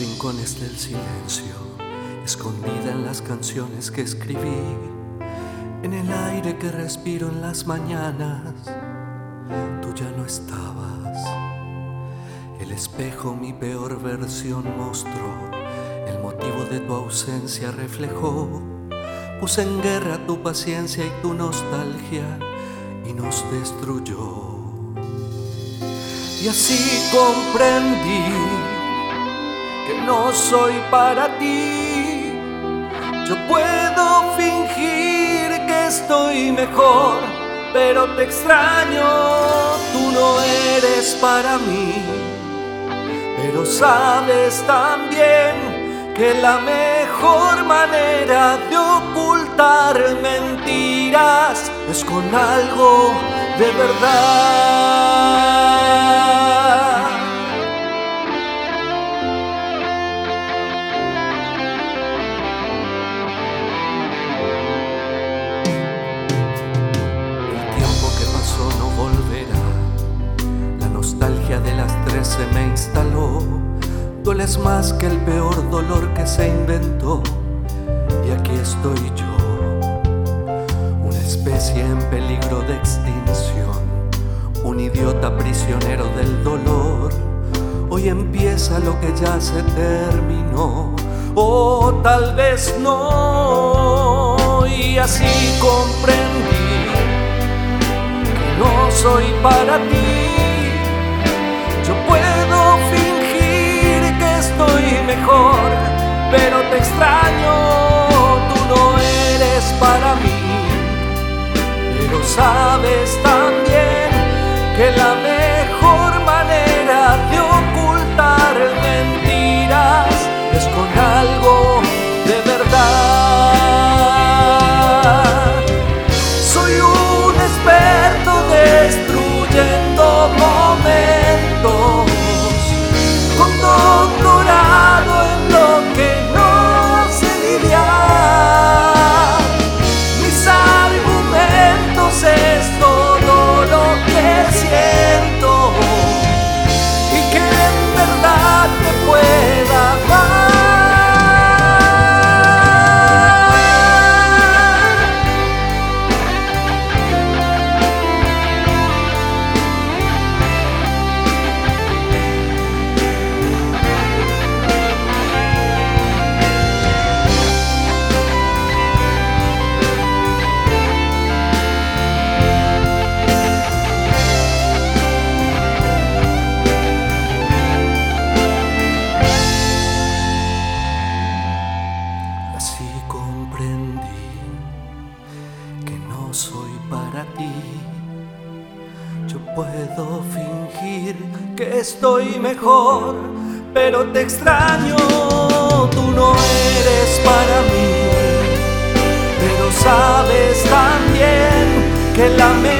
rincones del silencio, escondida en las canciones que escribí, en el aire que respiro en las mañanas, tú ya no estabas. El espejo, mi peor versión, mostró, el motivo de tu ausencia reflejó. Puse en guerra tu paciencia y tu nostalgia y nos destruyó. Y así comprendí no soy para ti. Yo puedo fingir que estoy mejor, pero te extraño, tú no eres para mí. Pero sabes también que la mejor manera de ocultar mentiras es con algo de verdad. De las tres se me instaló. Dueles más que el peor dolor que se inventó. Y aquí estoy yo, una especie en peligro de extinción, un idiota prisionero del dolor. Hoy empieza lo que ya se terminó, o tal vez no. Y así comprendí que no soy para ti. Mejor, pero te extraño, no soy para ti. Yo puedo fingir que estoy mejor, pero te extraño, tú no eres para mí. Pero sabes también que la mente